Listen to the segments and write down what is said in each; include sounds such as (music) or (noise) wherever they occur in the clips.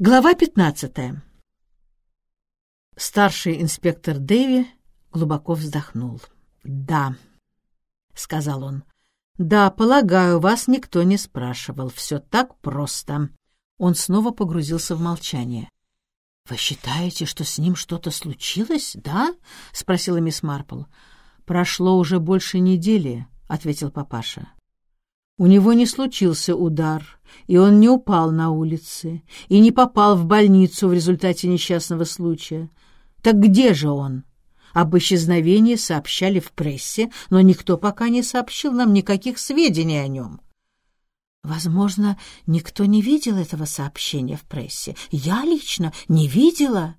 Глава 15. Старший инспектор Дэви глубоко вздохнул. «Да», — сказал он, — «да, полагаю, вас никто не спрашивал. Все так просто». Он снова погрузился в молчание. «Вы считаете, что с ним что-то случилось, да?» — спросила мисс Марпл. «Прошло уже больше недели», — ответил папаша. У него не случился удар, и он не упал на улице, и не попал в больницу в результате несчастного случая. Так где же он? Об исчезновении сообщали в прессе, но никто пока не сообщил нам никаких сведений о нем. Возможно, никто не видел этого сообщения в прессе. Я лично не видела.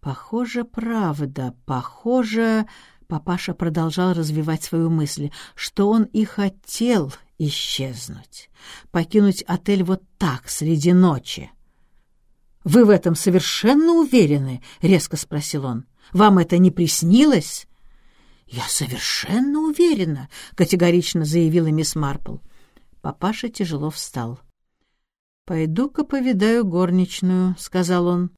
Похоже, правда, похоже... Папаша продолжал развивать свою мысль, что он и хотел исчезнуть, покинуть отель вот так, среди ночи. «Вы в этом совершенно уверены?» — резко спросил он. «Вам это не приснилось?» «Я совершенно уверена», — категорично заявила мисс Марпл. Папаша тяжело встал. «Пойду-ка повидаю горничную», — сказал он.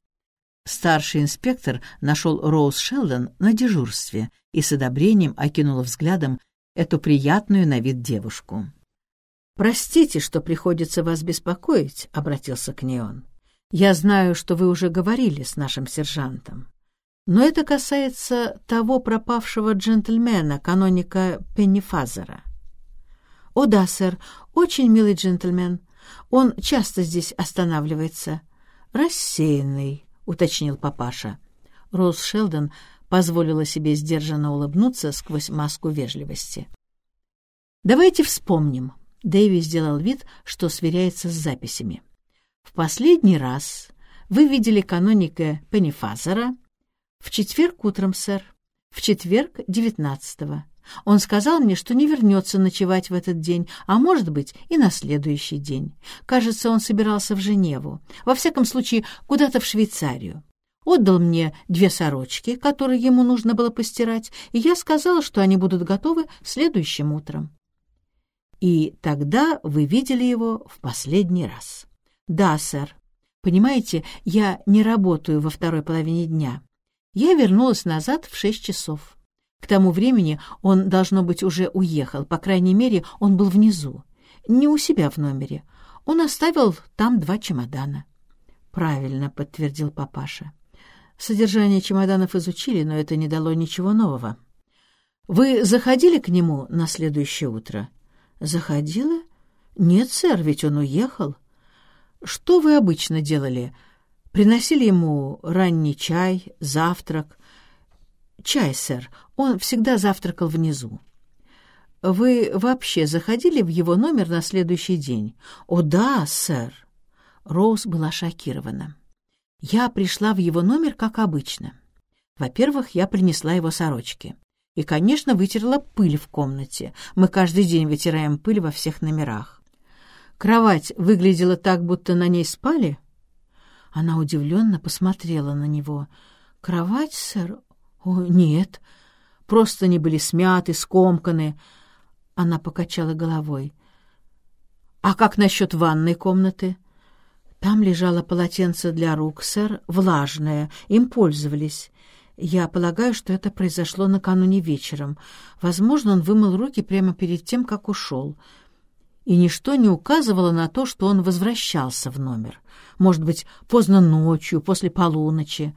Старший инспектор нашел Роуз Шелдон на дежурстве и с одобрением окинул взглядом эту приятную на вид девушку. «Простите, что приходится вас беспокоить», — обратился к ней он. «Я знаю, что вы уже говорили с нашим сержантом. Но это касается того пропавшего джентльмена, каноника Пеннифазера». «О да, сэр, очень милый джентльмен. Он часто здесь останавливается. Рассеянный, — уточнил папаша. Роуз Шелдон позволила себе сдержанно улыбнуться сквозь маску вежливости. «Давайте вспомним», — Дэви сделал вид, что сверяется с записями. «В последний раз вы видели каноника Пеннифазера в четверг утром, сэр, в четверг девятнадцатого. Он сказал мне, что не вернется ночевать в этот день, а может быть и на следующий день. Кажется, он собирался в Женеву, во всяком случае куда-то в Швейцарию. Отдал мне две сорочки, которые ему нужно было постирать, и я сказала, что они будут готовы следующим утром. И тогда вы видели его в последний раз. Да, сэр. Понимаете, я не работаю во второй половине дня. Я вернулась назад в шесть часов. К тому времени он, должно быть, уже уехал, по крайней мере, он был внизу, не у себя в номере. Он оставил там два чемодана. «Правильно», — подтвердил папаша. Содержание чемоданов изучили, но это не дало ничего нового. «Вы заходили к нему на следующее утро?» «Заходила? Нет, сэр, ведь он уехал». «Что вы обычно делали? Приносили ему ранний чай, завтрак?» «Чай, сэр. Он всегда завтракал внизу». «Вы вообще заходили в его номер на следующий день?» «О, да, сэр». Роуз была шокирована. «Я пришла в его номер, как обычно. Во-первых, я принесла его сорочки. И, конечно, вытерла пыль в комнате. Мы каждый день вытираем пыль во всех номерах. Кровать выглядела так, будто на ней спали?» Она удивленно посмотрела на него. «Кровать, сэр? «О, нет, просто они были смяты, скомканы». Она покачала головой. «А как насчет ванной комнаты?» «Там лежало полотенце для рук, сэр, влажное, им пользовались. Я полагаю, что это произошло накануне вечером. Возможно, он вымыл руки прямо перед тем, как ушел. И ничто не указывало на то, что он возвращался в номер. Может быть, поздно ночью, после полуночи».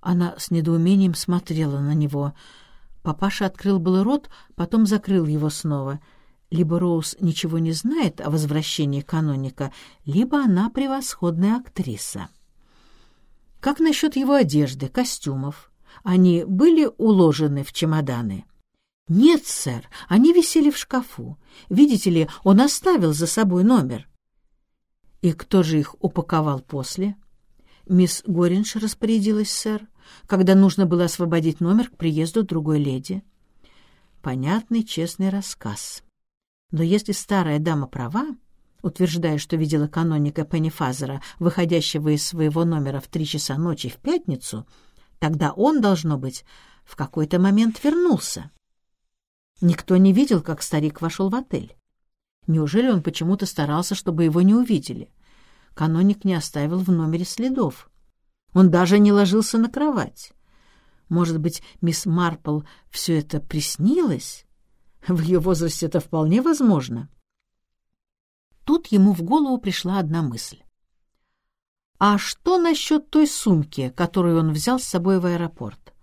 Она с недоумением смотрела на него. Папаша открыл был рот, потом закрыл его снова. Либо Роуз ничего не знает о возвращении каноника, либо она превосходная актриса. Как насчет его одежды, костюмов? Они были уложены в чемоданы? Нет, сэр, они висели в шкафу. Видите ли, он оставил за собой номер. И кто же их упаковал после? — Мисс Горинш распорядилась, сэр, когда нужно было освободить номер к приезду другой леди. Понятный, честный рассказ. Но если старая дама права, утверждая, что видела каноника Пеннифазера, выходящего из своего номера в три часа ночи в пятницу, тогда он, должно быть, в какой-то момент вернулся. Никто не видел, как старик вошел в отель. Неужели он почему-то старался, чтобы его не увидели? каноник не оставил в номере следов. Он даже не ложился на кровать. Может быть, мисс Марпл все это приснилось? В ее возрасте это вполне возможно. Тут ему в голову пришла одна мысль. «А что насчет той сумки, которую он взял с собой в аэропорт?»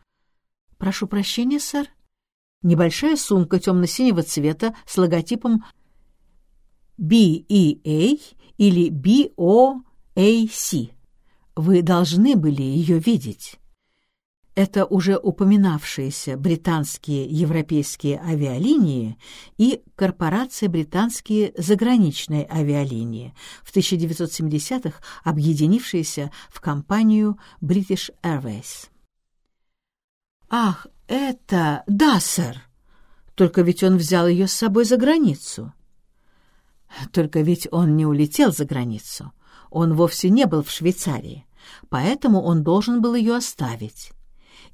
«Прошу прощения, сэр». Небольшая сумка темно-синего цвета с логотипом BEA или BOAC. Вы должны были ее видеть. Это уже упоминавшиеся британские европейские авиалинии и корпорация британские заграничные авиалинии, в 1970-х объединившиеся в компанию British Airways. «Ах, это... Да, сэр! Только ведь он взял ее с собой за границу». Только ведь он не улетел за границу. Он вовсе не был в Швейцарии, поэтому он должен был ее оставить.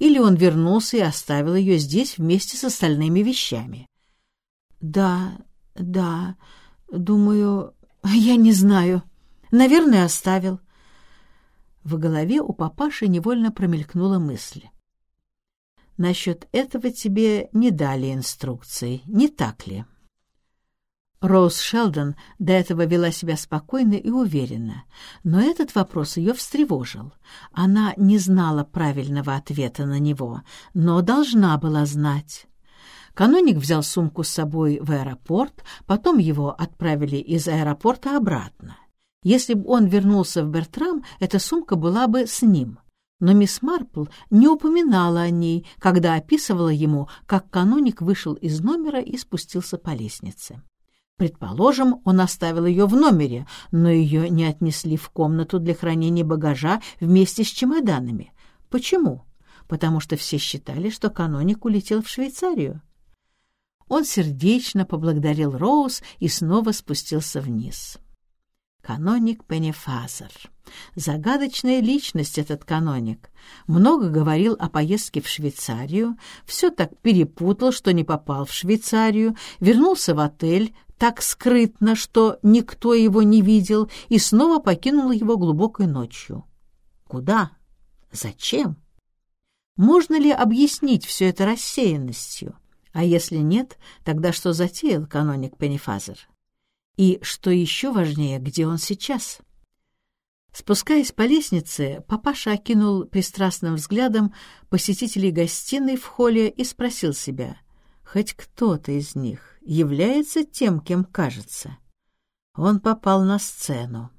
Или он вернулся и оставил ее здесь вместе с остальными вещами. «Да, да, думаю, (laughs) я не знаю. Наверное, оставил». В голове у папаши невольно промелькнула мысль. «Насчет этого тебе не дали инструкций, не так ли?» Роуз Шелдон до этого вела себя спокойно и уверенно, но этот вопрос ее встревожил. Она не знала правильного ответа на него, но должна была знать. Каноник взял сумку с собой в аэропорт, потом его отправили из аэропорта обратно. Если бы он вернулся в Бертрам, эта сумка была бы с ним. Но мисс Марпл не упоминала о ней, когда описывала ему, как каноник вышел из номера и спустился по лестнице. Предположим, он оставил ее в номере, но ее не отнесли в комнату для хранения багажа вместе с чемоданами. Почему? Потому что все считали, что каноник улетел в Швейцарию. Он сердечно поблагодарил Роуз и снова спустился вниз. Каноник Пеннифазер. Загадочная личность этот каноник. Много говорил о поездке в Швейцарию, все так перепутал, что не попал в Швейцарию, вернулся в отель, так скрытно, что никто его не видел, и снова покинул его глубокой ночью. Куда? Зачем? Можно ли объяснить все это рассеянностью? А если нет, тогда что затеял каноник Пеннифазер? И, что еще важнее, где он сейчас? Спускаясь по лестнице, папаша окинул пристрастным взглядом посетителей гостиной в холле и спросил себя, хоть кто-то из них является тем, кем кажется. Он попал на сцену.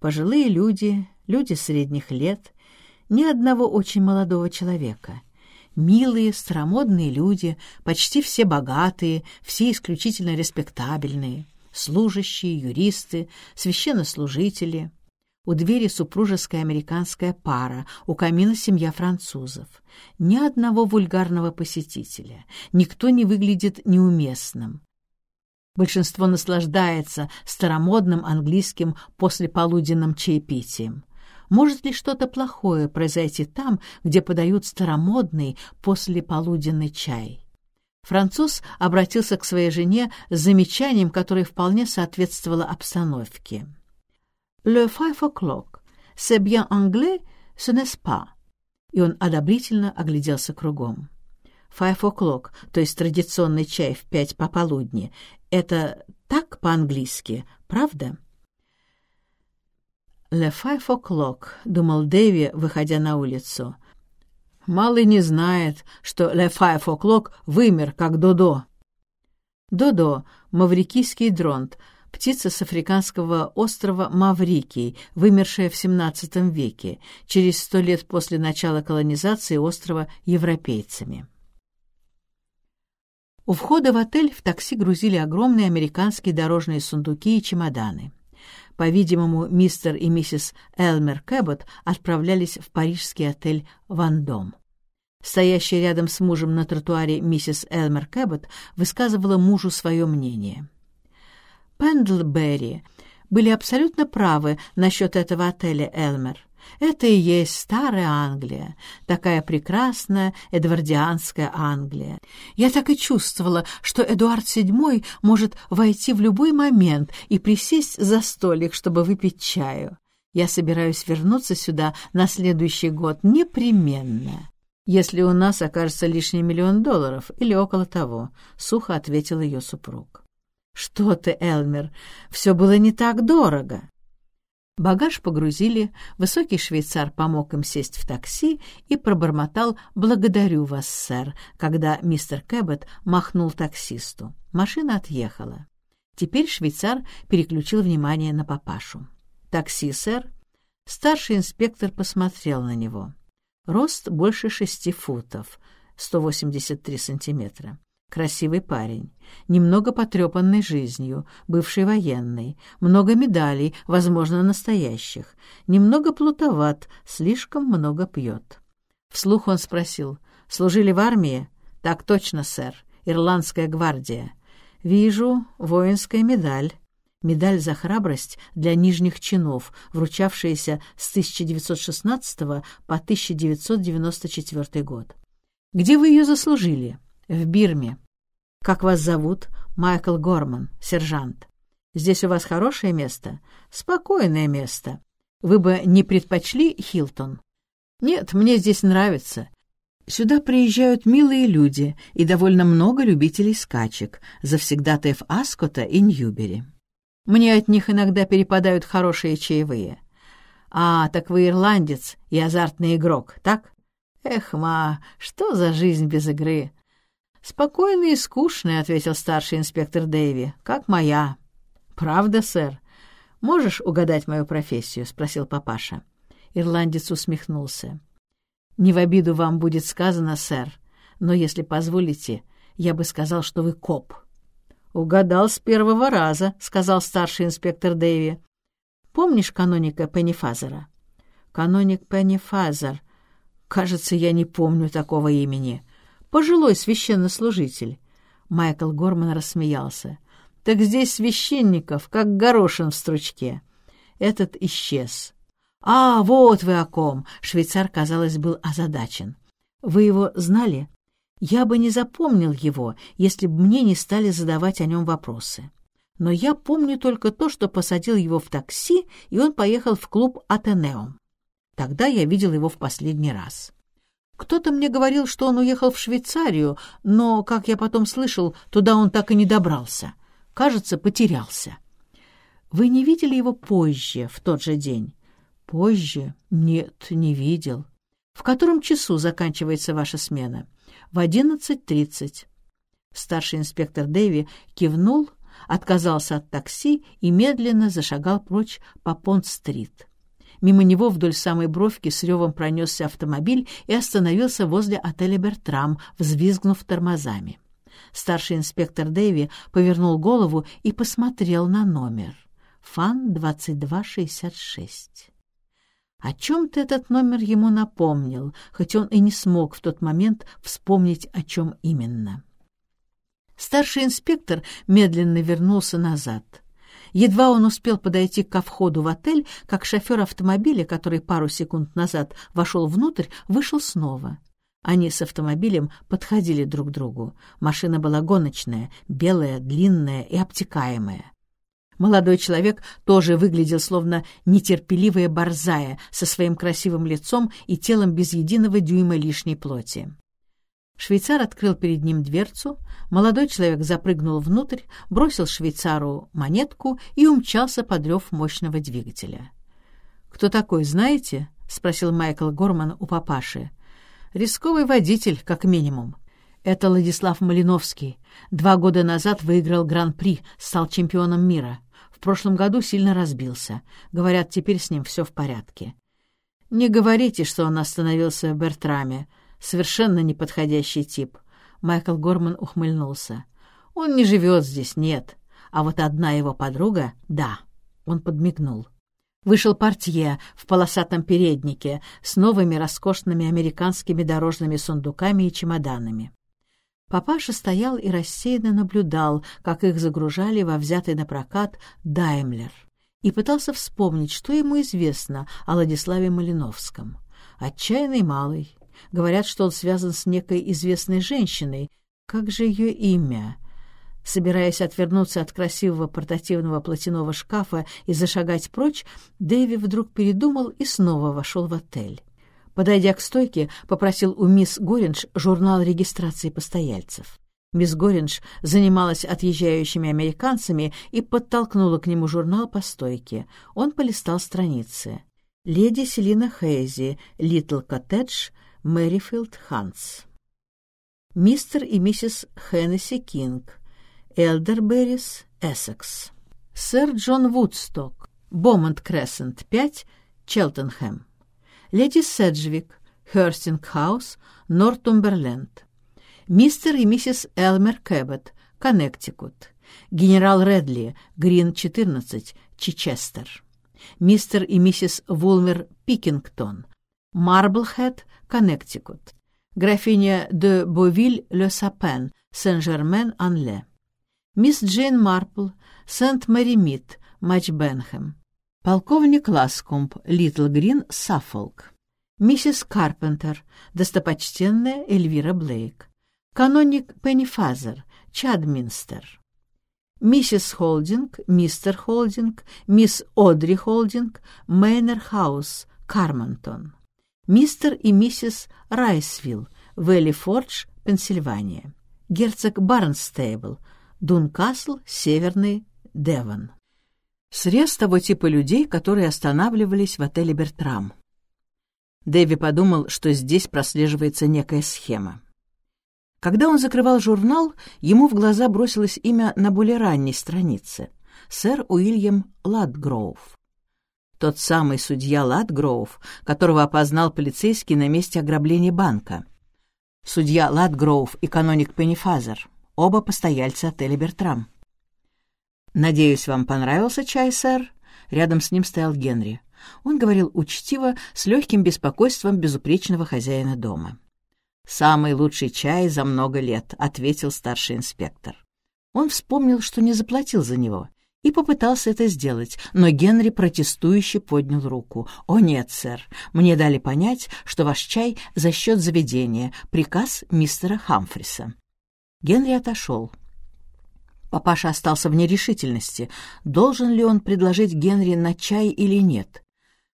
Пожилые люди, люди средних лет, ни одного очень молодого человека. Милые, старомодные люди, почти все богатые, все исключительно респектабельные, служащие, юристы, священнослужители — у двери супружеская американская пара, у камина семья французов. Ни одного вульгарного посетителя. Никто не выглядит неуместным. Большинство наслаждается старомодным английским послеполуденным чаепитием. Может ли что-то плохое произойти там, где подают старомодный послеполуденный чай? Француз обратился к своей жене с замечанием, которое вполне соответствовало обстановке. «Le five o'clock. C'est bien anglais, ce n'est-ce pas?» И он одобрительно огляделся кругом. «Five o'clock», то есть традиционный чай в пять пополудни, это так по-английски, правда? «Le five o'clock», — думал Дэви, выходя на улицу. «Малый не знает, что «Le five o'clock» вымер, как Додо». Додо — маврикийский дронт, птица с африканского острова Маврикий, вымершая в XVII веке, через сто лет после начала колонизации острова европейцами. У входа в отель в такси грузили огромные американские дорожные сундуки и чемоданы. По-видимому, мистер и миссис Элмер Кэббот отправлялись в парижский отель «Вандом». Стоящая рядом с мужем на тротуаре миссис Элмер Кэббот высказывала мужу свое мнение. Пендлберри были абсолютно правы насчет этого отеля «Элмер». Это и есть старая Англия, такая прекрасная эдвардианская Англия. Я так и чувствовала, что Эдуард VII может войти в любой момент и присесть за столик, чтобы выпить чаю. Я собираюсь вернуться сюда на следующий год непременно, если у нас окажется лишний миллион долларов или около того», — сухо ответил ее супруг. «Что ты, Элмер, все было не так дорого». Багаж погрузили, высокий швейцар помог им сесть в такси и пробормотал «Благодарю вас, сэр», когда мистер Кэббет махнул таксисту. Машина отъехала. Теперь швейцар переключил внимание на папашу. «Такси, сэр?» Старший инспектор посмотрел на него. Рост больше шести футов, 183 сантиметра. Красивый парень, немного потрепанный жизнью, бывший военный, много медалей, возможно, настоящих, немного плутоват, слишком много пьет. Вслух он спросил, «Служили в армии?» «Так точно, сэр. Ирландская гвардия». «Вижу, воинская медаль». Медаль за храбрость для нижних чинов, вручавшаяся с 1916 по 1994 год. «Где вы ее заслужили?» «В Бирме». «Как вас зовут?» «Майкл Горман, сержант». «Здесь у вас хорошее место?» «Спокойное место. Вы бы не предпочли Хилтон?» «Нет, мне здесь нравится. Сюда приезжают милые люди и довольно много любителей скачек, завсегдатаев Аскота и Ньюбери. Мне от них иногда перепадают хорошие чаевые. А, так вы ирландец и азартный игрок, так? Эх, ма, что за жизнь без игры? «Спокойный и скучный», — ответил старший инспектор Дэйви, — «как моя». «Правда, сэр? Можешь угадать мою профессию?» — спросил папаша. Ирландец усмехнулся. «Не в обиду вам будет сказано, сэр, но, если позволите, я бы сказал, что вы коп». «Угадал с первого раза», — сказал старший инспектор Дэйви. «Помнишь каноника Пеннифазера?» «Каноник Пеннифазер. Кажется, я не помню такого имени пожилой священнослужитель. Майкл Горман рассмеялся. Так здесь священников, как горошин в стручке. Этот исчез. «А, вот вы о ком!» — швейцар, казалось, был озадачен. «Вы его знали? Я бы не запомнил его, если бы мне не стали задавать о нем вопросы. Но я помню только то, что посадил его в такси, и он поехал в клуб «Атенеум». Тогда я видел его в последний раз. Кто-то мне говорил, что он уехал в Швейцарию, но, как я потом слышал, туда он так и не добрался. Кажется, потерялся. Вы не видели его позже, в тот же день? Позже? Нет, не видел. В котором часу заканчивается ваша смена? В одиннадцать тридцать. Старший инспектор Дэви кивнул, отказался от такси и медленно зашагал прочь по Понт-стрит. Мимо него вдоль самой бровки с ревом пронесся автомобиль и остановился возле отеля «Бертрам», взвизгнув тормозами. Старший инспектор Дэви повернул голову и посмотрел на номер. «Фан-2266». О чем-то этот номер ему напомнил, хоть он и не смог в тот момент вспомнить, о чем именно. Старший инспектор медленно вернулся назад. Едва он успел подойти ко входу в отель, как шофер автомобиля, который пару секунд назад вошел внутрь, вышел снова. Они с автомобилем подходили друг к другу. Машина была гоночная, белая, длинная и обтекаемая. Молодой человек тоже выглядел словно нетерпеливая борзая со своим красивым лицом и телом без единого дюйма лишней плоти. Швейцар открыл перед ним дверцу, молодой человек запрыгнул внутрь, бросил швейцару монетку и умчался под рев мощного двигателя. «Кто такой, знаете?» — спросил Майкл Горман у папаши. «Рисковый водитель, как минимум. Это Владислав Малиновский. Два года назад выиграл Гран-при, стал чемпионом мира. В прошлом году сильно разбился. Говорят, теперь с ним все в порядке. Не говорите, что он остановился в Бертраме совершенно неподходящий тип. Майкл Горман ухмыльнулся. Он не живет здесь, нет. А вот одна его подруга — да. Он подмигнул. Вышел портье в полосатом переднике с новыми роскошными американскими дорожными сундуками и чемоданами. Папаша стоял и рассеянно наблюдал, как их загружали во взятый на прокат «Даймлер», и пытался вспомнить, что ему известно о Владиславе Малиновском. Отчаянный малый, Говорят, что он связан с некой известной женщиной. Как же ее имя? Собираясь отвернуться от красивого портативного платяного шкафа и зашагать прочь, Дэви вдруг передумал и снова вошел в отель. Подойдя к стойке, попросил у мисс Горинж журнал регистрации постояльцев. Мисс Горинж занималась отъезжающими американцами и подтолкнула к нему журнал по стойке. Он полистал страницы. «Леди Селина Хейзи, Литл Коттедж, Мэрифилд Хантс». «Мистер и миссис Хеннесси Кинг, Элдерберрис, Эссекс». «Сэр Джон Вудсток, Бомонд Крессент, 5, Челтенхэм». «Леди Седжвик, Хёрстинг-хаус, Нортумберленд». «Мистер и миссис Элмер Кэббет, Коннектикут». «Генерал Редли, Грин, 14, Чичестер». «Мистер и миссис Вулмер Пикингтон», Марблхэт, Коннектикут. Графиня де Бовиль-Ле-Сапен, Сен-Жермен-Анле. Мисс Джейн Марпл, Сент-Мэри-Мид, Матч-Бенхэм. Полковник Ласкомб, Литл Грин, Саффолк. Миссис Карпентер, достопочтенная Эльвира Блейк. Каноник Пеннифазер, Чадминстер. Миссис Холдинг, мистер Холдинг, мисс Одри Холдинг, Мейнер Хаус, Кармантон. Мистер и миссис Райсвилл, Вэлли Фордж, Пенсильвания. Герцог Барнстейбл, Дункасл, Северный Девон. Срез того типа людей, которые останавливались в отеле «Бертрам». Дэви подумал, что здесь прослеживается некая схема. Когда он закрывал журнал, ему в глаза бросилось имя на более ранней странице — сэр Уильям Ладгроув. Тот самый судья Ладгроув, которого опознал полицейский на месте ограбления банка. Судья Ладгроув и каноник Пеннифазер, оба постояльца отеля «Бертрам». «Надеюсь, вам понравился чай, сэр?» Рядом с ним стоял Генри. Он говорил учтиво, с легким беспокойством безупречного хозяина дома. «Самый лучший чай за много лет», — ответил старший инспектор. Он вспомнил, что не заплатил за него, и попытался это сделать, но Генри протестующе поднял руку. «О нет, сэр, мне дали понять, что ваш чай за счет заведения, приказ мистера Хамфриса». Генри отошел. Папаша остался в нерешительности, должен ли он предложить Генри на чай или нет.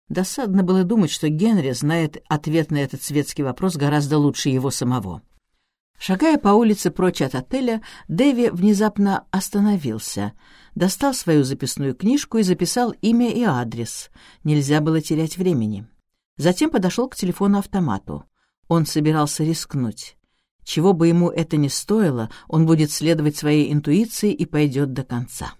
Досадно было думать, что Генри знает ответ на этот светский вопрос гораздо лучше его самого. Шагая по улице прочь от отеля, Дэви внезапно остановился, достал свою записную книжку и записал имя и адрес. Нельзя было терять времени. Затем подошел к телефону-автомату. Он собирался рискнуть. Чего бы ему это ни стоило, он будет следовать своей интуиции и пойдет до конца.